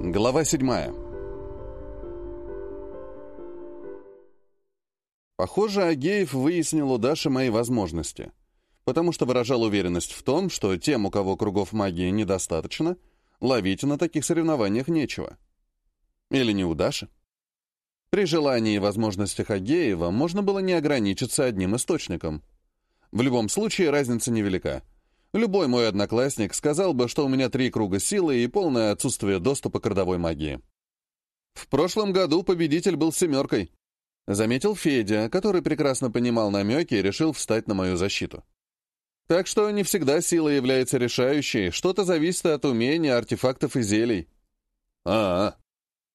Глава седьмая. Похоже, Агеев выяснил у Даши мои возможности, потому что выражал уверенность в том, что тем, у кого кругов магии недостаточно, ловить на таких соревнованиях нечего. Или не у Даши. При желании и возможностях Агеева можно было не ограничиться одним источником. В любом случае разница невелика — Любой мой одноклассник сказал бы, что у меня три круга силы и полное отсутствие доступа к родовой магии. В прошлом году победитель был семеркой. Заметил Федя, который прекрасно понимал намеки и решил встать на мою защиту. Так что не всегда сила является решающей, что-то зависит от умения, артефактов и зелий. а, -а.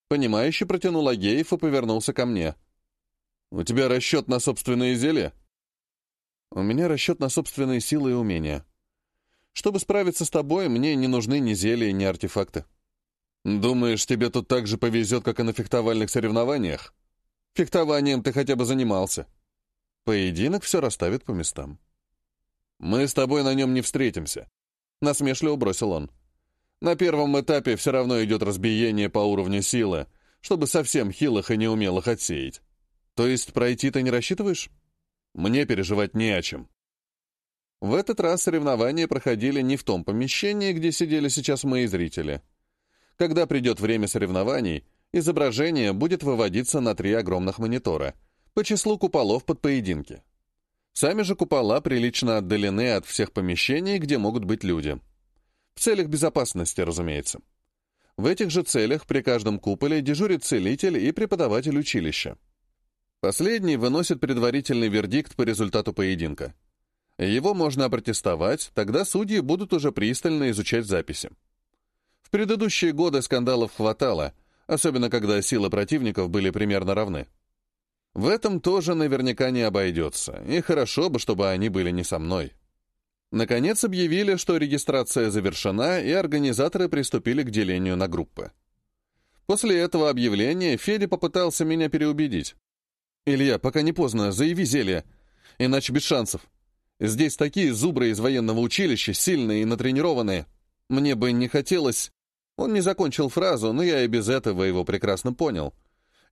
Понимающе протянул Агеев и повернулся ко мне. «У тебя расчет на собственные зелья?» «У меня расчет на собственные силы и умения», чтобы справиться с тобой, мне не нужны ни зелья, ни артефакты. Думаешь, тебе тут так же повезет, как и на фехтовальных соревнованиях? Фехтованием ты хотя бы занимался. Поединок все расставит по местам. Мы с тобой на нем не встретимся. Насмешливо бросил он. На первом этапе все равно идет разбиение по уровню силы, чтобы совсем хилых и неумелых отсеять. То есть пройти ты не рассчитываешь? Мне переживать не о чем. В этот раз соревнования проходили не в том помещении, где сидели сейчас мои зрители. Когда придет время соревнований, изображение будет выводиться на три огромных монитора, по числу куполов под поединки. Сами же купола прилично отдалены от всех помещений, где могут быть люди. В целях безопасности, разумеется. В этих же целях при каждом куполе дежурит целитель и преподаватель училища. Последний выносит предварительный вердикт по результату поединка. Его можно опротестовать, тогда судьи будут уже пристально изучать записи. В предыдущие годы скандалов хватало, особенно когда силы противников были примерно равны. В этом тоже наверняка не обойдется, и хорошо бы, чтобы они были не со мной. Наконец объявили, что регистрация завершена, и организаторы приступили к делению на группы. После этого объявления Федя попытался меня переубедить. «Илья, пока не поздно, заяви зелье, иначе без шансов». Здесь такие зубры из военного училища, сильные и натренированные. Мне бы не хотелось...» Он не закончил фразу, но я и без этого его прекрасно понял.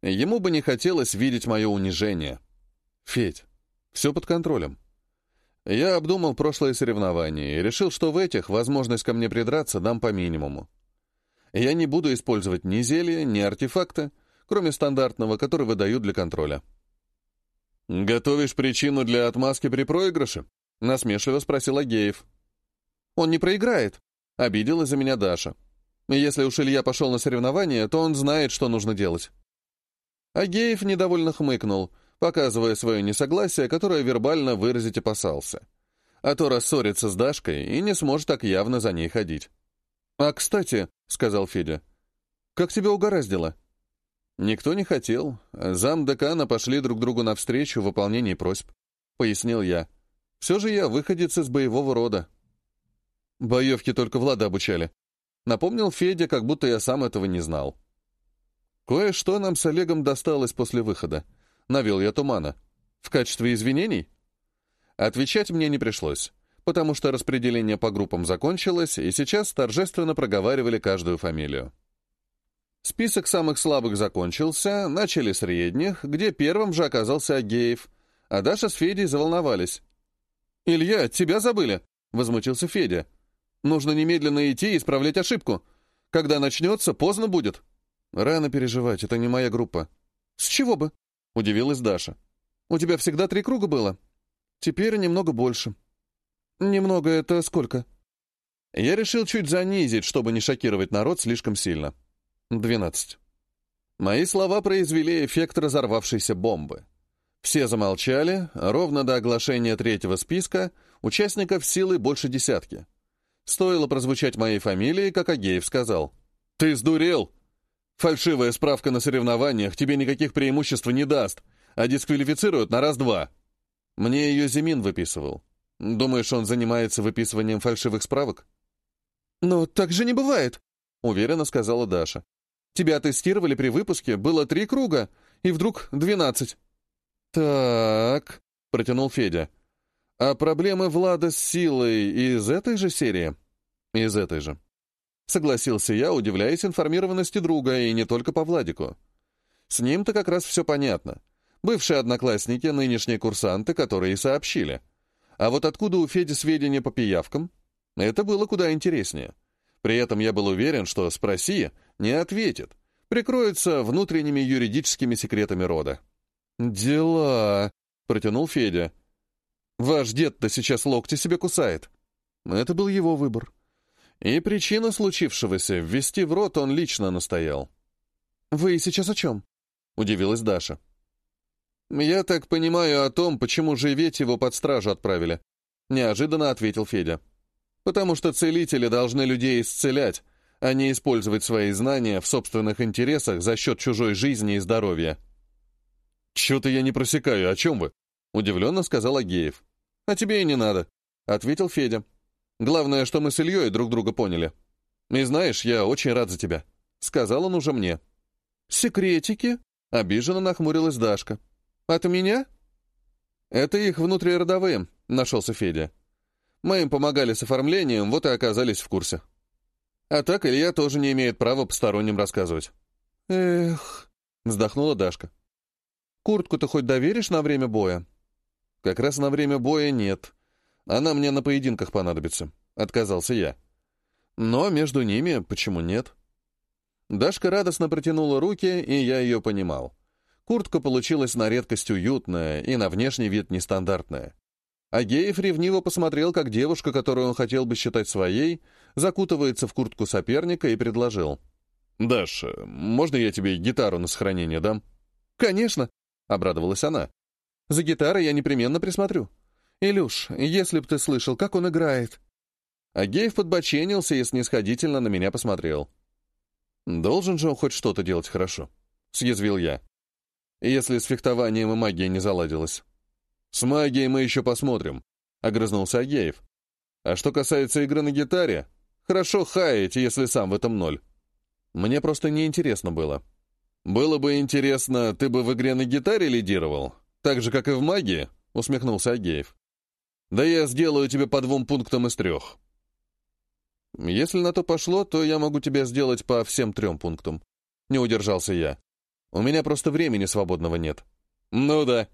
Ему бы не хотелось видеть мое унижение. «Федь, все под контролем». Я обдумал прошлое соревнование и решил, что в этих возможность ко мне придраться дам по минимуму. Я не буду использовать ни зелья, ни артефакта, кроме стандартного, который выдают для контроля. «Готовишь причину для отмазки при проигрыше?» — насмешливо спросил Агеев. «Он не проиграет», — обидела за меня Даша. «Если уж Илья пошел на соревнования, то он знает, что нужно делать». Агеев недовольно хмыкнул, показывая свое несогласие, которое вербально выразить опасался. А то рассорится с Дашкой и не сможет так явно за ней ходить. «А, кстати», — сказал Федя, — «как тебя угораздило?» «Никто не хотел. Зам декана пошли друг другу навстречу в выполнении просьб», — пояснил я. Все же я выходец из боевого рода. Боевки только Влада обучали. Напомнил Федя, как будто я сам этого не знал. Кое-что нам с Олегом досталось после выхода. Навел я тумана. В качестве извинений? Отвечать мне не пришлось, потому что распределение по группам закончилось, и сейчас торжественно проговаривали каждую фамилию. Список самых слабых закончился, начали средних, где первым же оказался Агеев, а Даша с Федей заволновались. «Илья, тебя забыли!» — возмутился Федя. «Нужно немедленно идти и исправлять ошибку. Когда начнется, поздно будет». «Рано переживать, это не моя группа». «С чего бы?» — удивилась Даша. «У тебя всегда три круга было?» «Теперь немного больше». «Немного — это сколько?» Я решил чуть занизить, чтобы не шокировать народ слишком сильно. «Двенадцать». Мои слова произвели эффект разорвавшейся бомбы. Все замолчали, ровно до оглашения третьего списка участников силы больше десятки. Стоило прозвучать моей фамилии, как Агеев сказал. «Ты сдурел! Фальшивая справка на соревнованиях тебе никаких преимуществ не даст, а дисквалифицируют на раз-два». Мне ее Зимин выписывал. Думаешь, он занимается выписыванием фальшивых справок? «Но так же не бывает», — уверенно сказала Даша. «Тебя тестировали при выпуске, было три круга, и вдруг двенадцать». «Так», — протянул Федя. «А проблемы Влада с силой из этой же серии?» «Из этой же». Согласился я, удивляясь информированности друга, и не только по Владику. С ним-то как раз все понятно. Бывшие одноклассники, нынешние курсанты, которые сообщили. А вот откуда у Феди сведения по пиявкам? Это было куда интереснее. При этом я был уверен, что «спроси» не ответит. Прикроется внутренними юридическими секретами рода. «Дела», — протянул Федя. «Ваш дед-то сейчас локти себе кусает». Это был его выбор. И причина случившегося — ввести в рот он лично настоял. «Вы сейчас о чем?» — удивилась Даша. «Я так понимаю о том, почему же ведь его под стражу отправили», — неожиданно ответил Федя. «Потому что целители должны людей исцелять, а не использовать свои знания в собственных интересах за счет чужой жизни и здоровья». «Чего-то я не просекаю, о чем вы?» — удивленно сказал Агеев. «А тебе и не надо», — ответил Федя. «Главное, что мы с Ильей друг друга поняли. И знаешь, я очень рад за тебя», — сказал он уже мне. «Секретики?» — обиженно нахмурилась Дашка. «От меня?» «Это их внутриродовые», — нашелся Федя. «Мы им помогали с оформлением, вот и оказались в курсе. А так Илья тоже не имеет права посторонним рассказывать». «Эх», — вздохнула Дашка. «Куртку-то хоть доверишь на время боя?» «Как раз на время боя нет. Она мне на поединках понадобится», — отказался я. «Но между ними почему нет?» Дашка радостно протянула руки, и я ее понимал. Куртка получилась на редкость уютная и на внешний вид нестандартная. А Геев ревниво посмотрел, как девушка, которую он хотел бы считать своей, закутывается в куртку соперника и предложил. «Даша, можно я тебе гитару на сохранение дам?» «Конечно», — обрадовалась она. «За гитарой я непременно присмотрю. Илюш, если б ты слышал, как он играет». Агеев подбоченился и снисходительно на меня посмотрел. «Должен же он хоть что-то делать хорошо», — съязвил я если с фехтованием и магией не заладилось. «С магией мы еще посмотрим», — огрызнулся Агеев. «А что касается игры на гитаре, хорошо хаете, если сам в этом ноль. Мне просто неинтересно было. Было бы интересно, ты бы в игре на гитаре лидировал, так же, как и в магии», — усмехнулся Агеев. «Да я сделаю тебе по двум пунктам из трех». «Если на то пошло, то я могу тебя сделать по всем трем пунктам», — не удержался я. У меня просто времени свободного нет». «Ну да.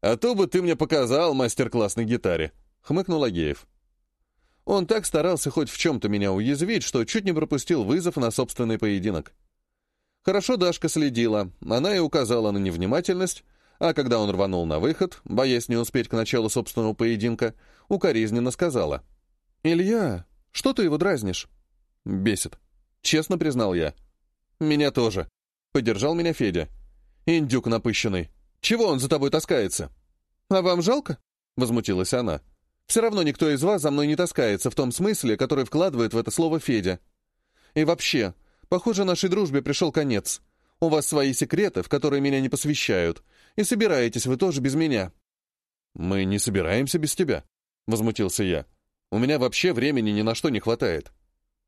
А то бы ты мне показал мастер-класс на гитаре», — хмыкнул Агеев. Он так старался хоть в чем-то меня уязвить, что чуть не пропустил вызов на собственный поединок. Хорошо Дашка следила, она и указала на невнимательность, а когда он рванул на выход, боясь не успеть к началу собственного поединка, укоризненно сказала. «Илья, что ты его дразнишь?» «Бесит», — честно признал я. «Меня тоже», Поддержал меня Федя. «Индюк напыщенный. Чего он за тобой таскается?» «А вам жалко?» — возмутилась она. «Все равно никто из вас за мной не таскается в том смысле, который вкладывает в это слово Федя. И вообще, похоже, нашей дружбе пришел конец. У вас свои секреты, в которые меня не посвящают, и собираетесь вы тоже без меня». «Мы не собираемся без тебя», — возмутился я. «У меня вообще времени ни на что не хватает.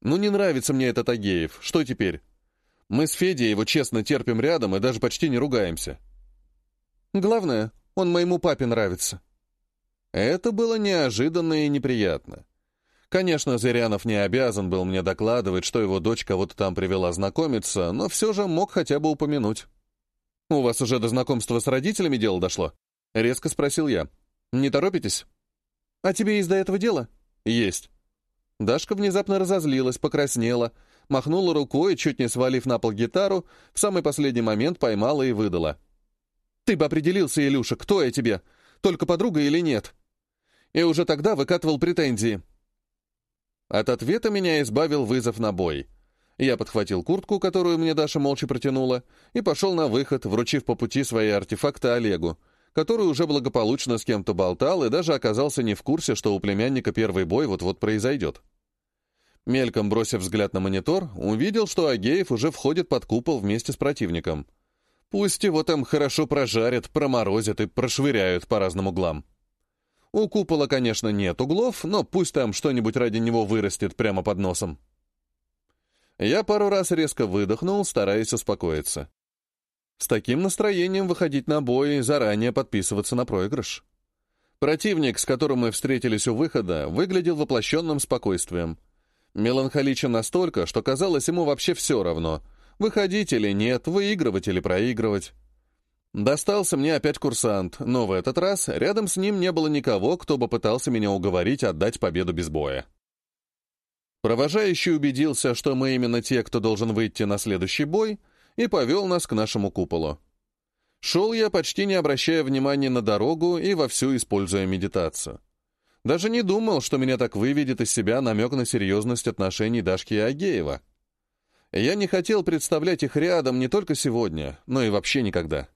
Ну, не нравится мне этот Агеев. Что теперь? Мы с Федей его честно терпим рядом и даже почти не ругаемся. Главное, он моему папе нравится. Это было неожиданно и неприятно. Конечно, Зырянов не обязан был мне докладывать, что его дочь кого-то там привела знакомиться, но все же мог хотя бы упомянуть. «У вас уже до знакомства с родителями дело дошло?» — резко спросил я. «Не торопитесь?» «А тебе есть до этого дело?» «Есть». Дашка внезапно разозлилась, покраснела, махнула рукой, чуть не свалив на пол гитару, в самый последний момент поймала и выдала. «Ты бы определился, Илюша, кто я тебе? Только подруга или нет?» И уже тогда выкатывал претензии. От ответа меня избавил вызов на бой. Я подхватил куртку, которую мне Даша молча протянула, и пошел на выход, вручив по пути свои артефакты Олегу, который уже благополучно с кем-то болтал и даже оказался не в курсе, что у племянника первый бой вот-вот произойдет. Мельком бросив взгляд на монитор, увидел, что Агеев уже входит под купол вместе с противником. Пусть его там хорошо прожарят, проморозят и прошвыряют по разным углам. У купола, конечно, нет углов, но пусть там что-нибудь ради него вырастет прямо под носом. Я пару раз резко выдохнул, стараясь успокоиться. С таким настроением выходить на бой и заранее подписываться на проигрыш. Противник, с которым мы встретились у выхода, выглядел воплощенным спокойствием — Меланхоличен настолько, что казалось ему вообще все равно, выходить или нет, выигрывать или проигрывать. Достался мне опять курсант, но в этот раз рядом с ним не было никого, кто бы пытался меня уговорить отдать победу без боя. Провожающий убедился, что мы именно те, кто должен выйти на следующий бой, и повел нас к нашему куполу. Шел я, почти не обращая внимания на дорогу и вовсю используя медитацию. Даже не думал, что меня так выведет из себя намек на серьезность отношений Дашки и Агеева. Я не хотел представлять их рядом не только сегодня, но и вообще никогда.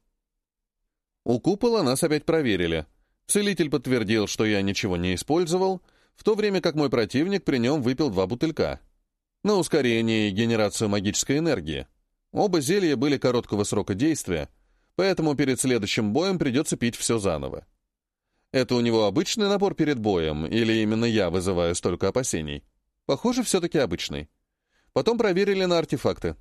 У купола нас опять проверили. Целитель подтвердил, что я ничего не использовал, в то время как мой противник при нем выпил два бутылька. На ускорение и генерацию магической энергии. Оба зелья были короткого срока действия, поэтому перед следующим боем придется пить все заново. Это у него обычный набор перед боем, или именно я вызываю столько опасений? Похоже, все-таки обычный. Потом проверили на артефакты.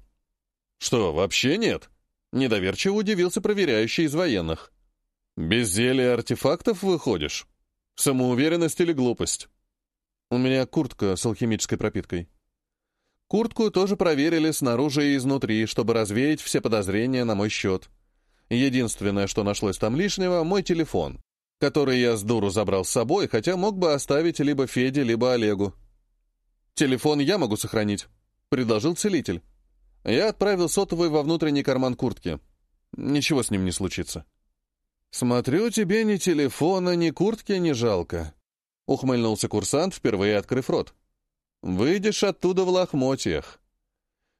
«Что, вообще нет?» Недоверчиво удивился проверяющий из военных. «Без зелья артефактов выходишь? Самоуверенность или глупость?» «У меня куртка с алхимической пропиткой». Куртку тоже проверили снаружи и изнутри, чтобы развеять все подозрения на мой счет. Единственное, что нашлось там лишнего — мой телефон, который я с дуру забрал с собой, хотя мог бы оставить либо Феде, либо Олегу. «Телефон я могу сохранить», — предложил целитель. Я отправил сотовый во внутренний карман куртки. Ничего с ним не случится. «Смотрю, тебе ни телефона, ни куртки не жалко», — ухмыльнулся курсант, впервые открыв рот. «Выйдешь оттуда в лохмотьях.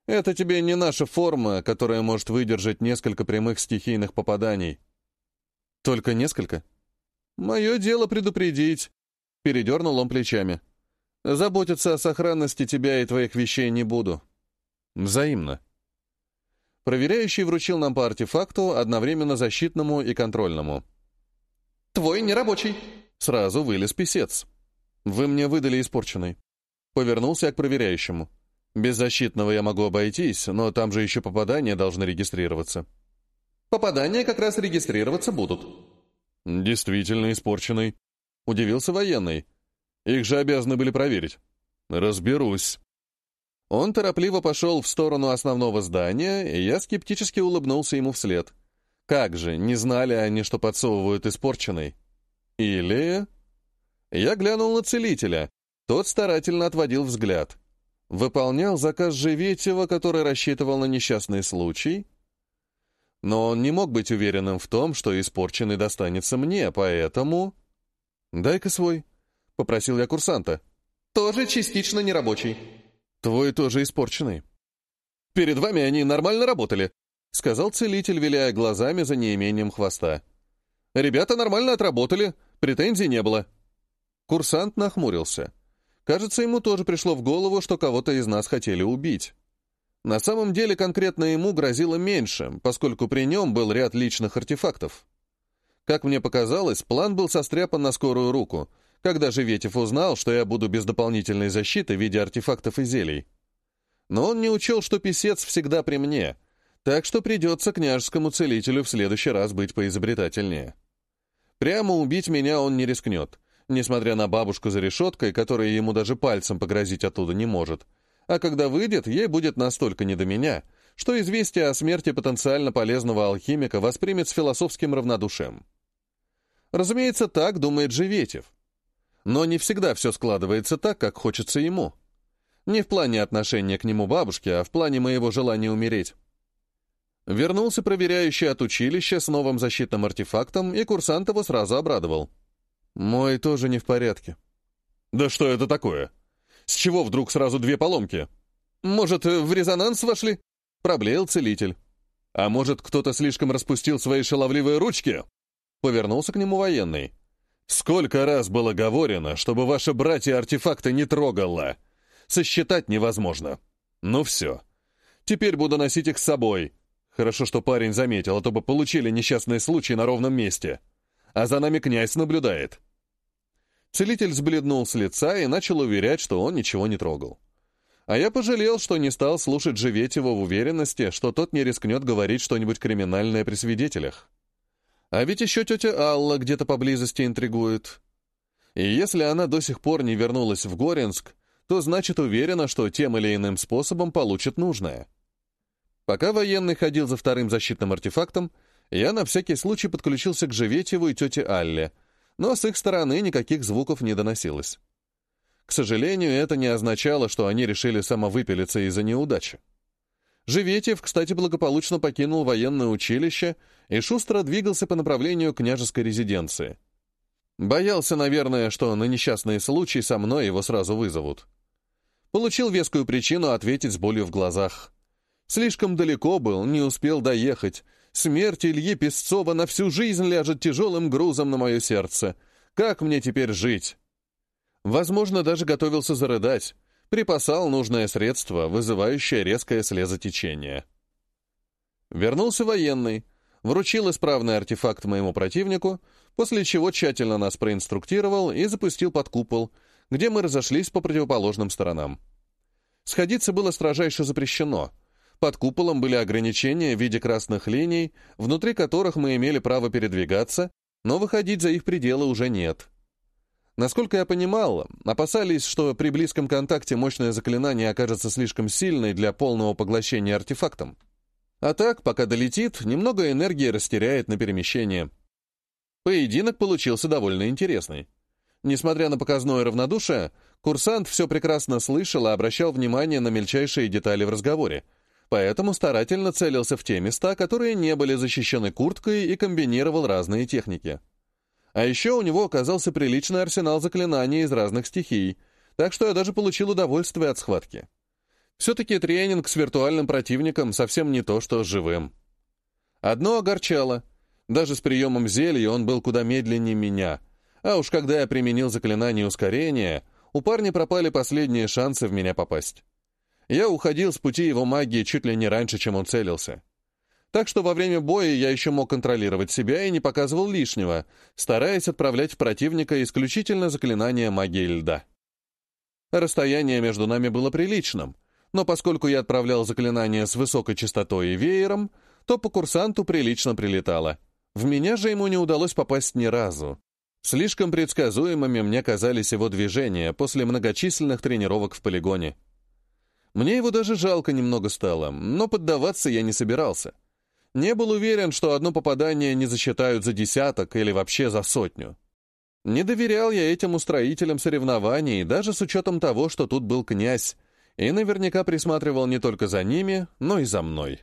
Это тебе не наша форма, которая может выдержать несколько прямых стихийных попаданий». «Только несколько?» «Мое дело предупредить», — передернул он плечами. «Заботиться о сохранности тебя и твоих вещей не буду». Взаимно. Проверяющий вручил нам по артефакту, одновременно защитному и контрольному. «Твой нерабочий!» Сразу вылез писец. «Вы мне выдали испорченный». Повернулся к проверяющему. «Без защитного я могу обойтись, но там же еще попадания должны регистрироваться». «Попадания как раз регистрироваться будут». «Действительно испорченный», — удивился военный. «Их же обязаны были проверить». «Разберусь». Он торопливо пошел в сторону основного здания, и я скептически улыбнулся ему вслед. Как же, не знали они, что подсовывают испорченный? Или... Я глянул на целителя. Тот старательно отводил взгляд. Выполнял заказ Живетева, который рассчитывал на несчастный случай. Но он не мог быть уверенным в том, что испорченный достанется мне, поэтому... «Дай-ка свой», — попросил я курсанта. «Тоже частично нерабочий», «Твой тоже испорченный». «Перед вами они нормально работали», — сказал целитель, виляя глазами за неимением хвоста. «Ребята нормально отработали, претензий не было». Курсант нахмурился. Кажется, ему тоже пришло в голову, что кого-то из нас хотели убить. На самом деле конкретно ему грозило меньше, поскольку при нем был ряд личных артефактов. Как мне показалось, план был состряпан на скорую руку, когда же Ветев узнал, что я буду без дополнительной защиты в виде артефактов и зелий. Но он не учел, что писец всегда при мне, так что придется княжескому целителю в следующий раз быть поизобретательнее. Прямо убить меня он не рискнет, несмотря на бабушку за решеткой, которая ему даже пальцем погрозить оттуда не может. А когда выйдет, ей будет настолько не до меня, что известие о смерти потенциально полезного алхимика воспримет с философским равнодушием. Разумеется, так думает Живетев. Но не всегда все складывается так, как хочется ему. Не в плане отношения к нему бабушки, а в плане моего желания умереть. Вернулся проверяющий от училища с новым защитным артефактом, и курсант его сразу обрадовал. «Мой тоже не в порядке». «Да что это такое? С чего вдруг сразу две поломки? Может, в резонанс вошли?» — проблеял целитель. «А может, кто-то слишком распустил свои шаловливые ручки?» Повернулся к нему военный. Сколько раз было говорено, чтобы ваши братья артефакты не трогало. Сосчитать невозможно. Ну все. Теперь буду носить их с собой. Хорошо, что парень заметил, а то бы получили несчастный случай на ровном месте. А за нами князь наблюдает. Целитель сбледнул с лица и начал уверять, что он ничего не трогал. А я пожалел, что не стал слушать Живетева в уверенности, что тот не рискнет говорить что-нибудь криминальное при свидетелях. А ведь еще тетя Алла где-то поблизости интригует. И если она до сих пор не вернулась в Горинск, то значит уверена, что тем или иным способом получит нужное. Пока военный ходил за вторым защитным артефактом, я на всякий случай подключился к Живетьеву и тете Алле, но с их стороны никаких звуков не доносилось. К сожалению, это не означало, что они решили самовыпилиться из-за неудачи. Живетьев, кстати, благополучно покинул военное училище и шустро двигался по направлению княжеской резиденции. Боялся, наверное, что на несчастный случай со мной его сразу вызовут. Получил вескую причину ответить с болью в глазах. Слишком далеко был, не успел доехать. Смерть Ильи Песцова на всю жизнь ляжет тяжелым грузом на мое сердце. Как мне теперь жить? Возможно, даже готовился зарыдать. Припасал нужное средство, вызывающее резкое слезотечение. Вернулся военный, вручил исправный артефакт моему противнику, после чего тщательно нас проинструктировал и запустил под купол, где мы разошлись по противоположным сторонам. Сходиться было строжайше запрещено. Под куполом были ограничения в виде красных линий, внутри которых мы имели право передвигаться, но выходить за их пределы уже нет. Насколько я понимал, опасались, что при близком контакте мощное заклинание окажется слишком сильной для полного поглощения артефактом. А так, пока долетит, немного энергии растеряет на перемещение. Поединок получился довольно интересный. Несмотря на показное равнодушие, курсант все прекрасно слышал и обращал внимание на мельчайшие детали в разговоре, поэтому старательно целился в те места, которые не были защищены курткой и комбинировал разные техники. А еще у него оказался приличный арсенал заклинаний из разных стихий, так что я даже получил удовольствие от схватки. Все-таки тренинг с виртуальным противником совсем не то, что с живым. Одно огорчало. Даже с приемом зелья он был куда медленнее меня. А уж когда я применил заклинание ускорения, у парня пропали последние шансы в меня попасть. Я уходил с пути его магии чуть ли не раньше, чем он целился. Так что во время боя я еще мог контролировать себя и не показывал лишнего, стараясь отправлять в противника исключительно заклинания магии льда. Расстояние между нами было приличным, но поскольку я отправлял заклинания с высокой частотой и веером, то по курсанту прилично прилетало. В меня же ему не удалось попасть ни разу. Слишком предсказуемыми мне казались его движения после многочисленных тренировок в полигоне. Мне его даже жалко немного стало, но поддаваться я не собирался — не был уверен, что одно попадание не засчитают за десяток или вообще за сотню. Не доверял я этим устроителям соревнований, даже с учетом того, что тут был князь, и наверняка присматривал не только за ними, но и за мной.